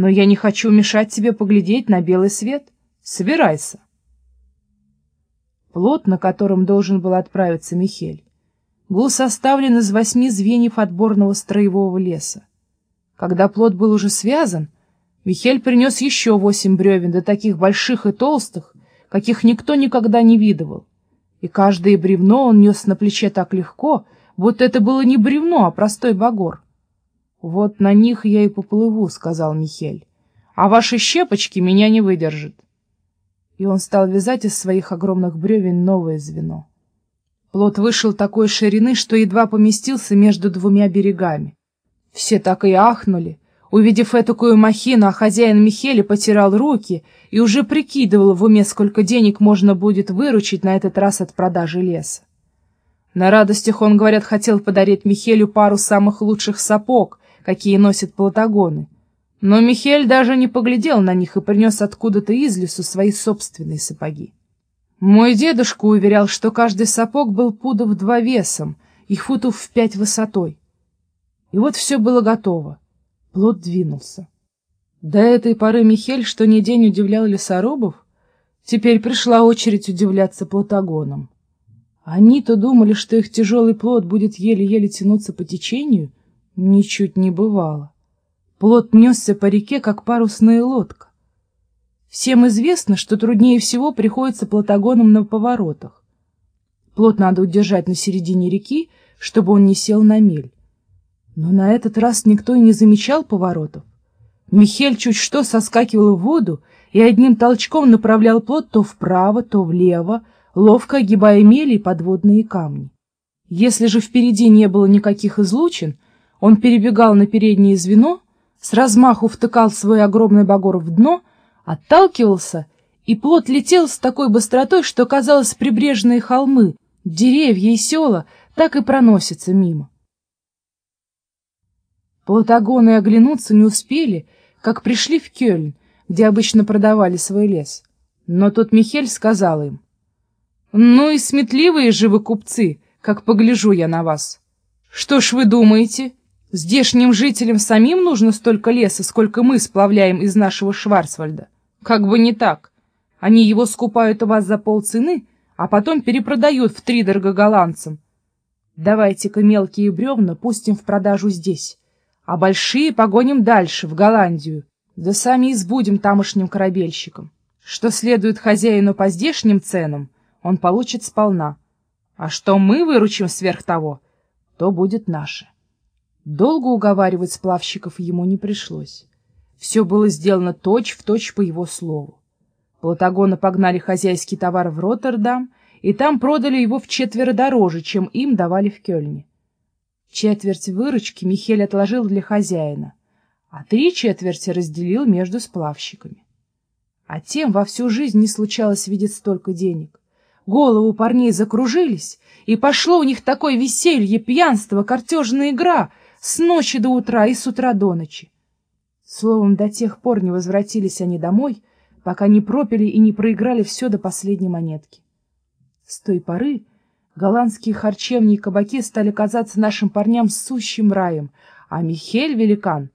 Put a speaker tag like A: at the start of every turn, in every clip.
A: Но я не хочу мешать тебе поглядеть на белый свет. Собирайся. Плот, на котором должен был отправиться Михель, был составлен из восьми звеньев отборного строевого леса. Когда плот был уже связан, Михель принес еще восемь бревен, да таких больших и толстых, каких никто никогда не видывал. И каждое бревно он нес на плече так легко, будто это было не бревно, а простой багор. — Вот на них я и поплыву, — сказал Михель, — а ваши щепочки меня не выдержат. И он стал вязать из своих огромных бревен новое звено. Плот вышел такой ширины, что едва поместился между двумя берегами. Все так и ахнули. Увидев этакую махину, а хозяин Михеля потирал руки и уже прикидывал в уме, сколько денег можно будет выручить на этот раз от продажи леса. На радостях он, говорят, хотел подарить Михелю пару самых лучших сапог, какие носят платагоны. Но Михель даже не поглядел на них и принес откуда-то из лесу свои собственные сапоги. Мой дедушка уверял, что каждый сапог был пудов два весом и футов в пять высотой. И вот все было готово. Плод двинулся. До этой поры Михель что ни день удивлял лесорубов, теперь пришла очередь удивляться плотогонам. Они-то думали, что их тяжелый плод будет еле-еле тянуться по течению, ничуть не бывало. Плод несся по реке, как парусная лодка. Всем известно, что труднее всего приходится плотогоном на поворотах. Плот надо удержать на середине реки, чтобы он не сел на мель. Но на этот раз никто и не замечал поворотов. Михель чуть что соскакивал в воду и одним толчком направлял плот то вправо, то влево, ловко огибая мели и подводные камни. Если же впереди не было никаких излучин, он перебегал на переднее звено, с размаху втыкал свой огромный багор в дно, отталкивался, и плот летел с такой быстротой, что, казалось, прибрежные холмы, деревья и села так и проносятся мимо. Платагоны оглянуться не успели, как пришли в Кёльн, где обычно продавали свой лес. Но тут Михель сказал им, «Ну и сметливые же вы купцы, как погляжу я на вас. Что ж вы думаете, здешним жителям самим нужно столько леса, сколько мы сплавляем из нашего Шварцвальда? Как бы не так. Они его скупают у вас за полцены, а потом перепродают втридорого голландцам. Давайте-ка мелкие бревна пустим в продажу здесь» а большие погоним дальше, в Голландию, да сами избудем тамошним корабельщикам. Что следует хозяину по здешним ценам, он получит сполна, а что мы выручим сверх того, то будет наше. Долго уговаривать сплавщиков ему не пришлось. Все было сделано точь-в-точь точь по его слову. Платагона погнали хозяйский товар в Роттердам, и там продали его в четверо дороже, чем им давали в Кёльне. Четверть выручки Михель отложил для хозяина, а три четверти разделил между сплавщиками. А тем во всю жизнь не случалось видеть столько денег. Голову парней закружились, и пошло у них такое веселье, пьянство, картежная игра с ночи до утра и с утра до ночи. Словом, до тех пор не возвратились они домой, пока не пропили и не проиграли все до последней монетки. С той поры Голландские харчевни и кабаки стали казаться нашим парням сущим раем, а Михель Великан,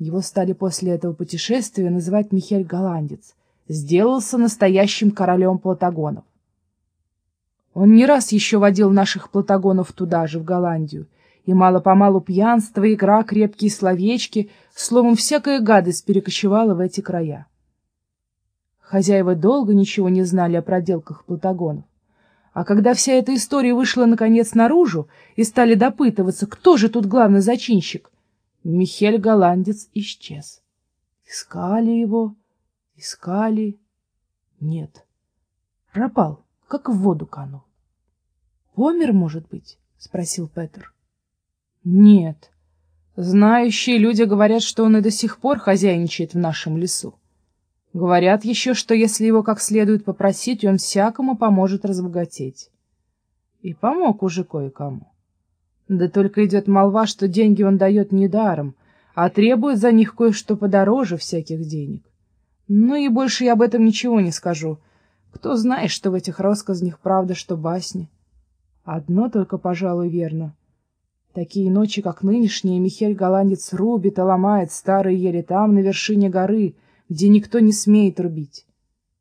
A: его стали после этого путешествия называть Михель Голландец, сделался настоящим королем платагонов. Он не раз еще водил наших платагонов туда же, в Голландию, и мало-помалу пьянство, игра, крепкие словечки, словом, всякая гадость перекочевала в эти края. Хозяева долго ничего не знали о проделках платагонов. А когда вся эта история вышла наконец наружу и стали допытываться, кто же тут главный зачинщик, Михель Голландец исчез. Искали его, искали. Нет, пропал, как в воду канул. Помер, может быть? — спросил Петр. Нет. Знающие люди говорят, что он и до сих пор хозяйничает в нашем лесу. Говорят еще, что если его как следует попросить, он всякому поможет разбогатеть. И помог уже кое-кому. Да только идет молва, что деньги он дает не даром, а требует за них кое-что подороже всяких денег. Ну и больше я об этом ничего не скажу. Кто знает, что в этих рассказнях правда, что басни. Одно только, пожалуй, верно. Такие ночи, как нынешние, Михель Голландец рубит и ломает старые ели там, на вершине горы, где никто не смеет рубить.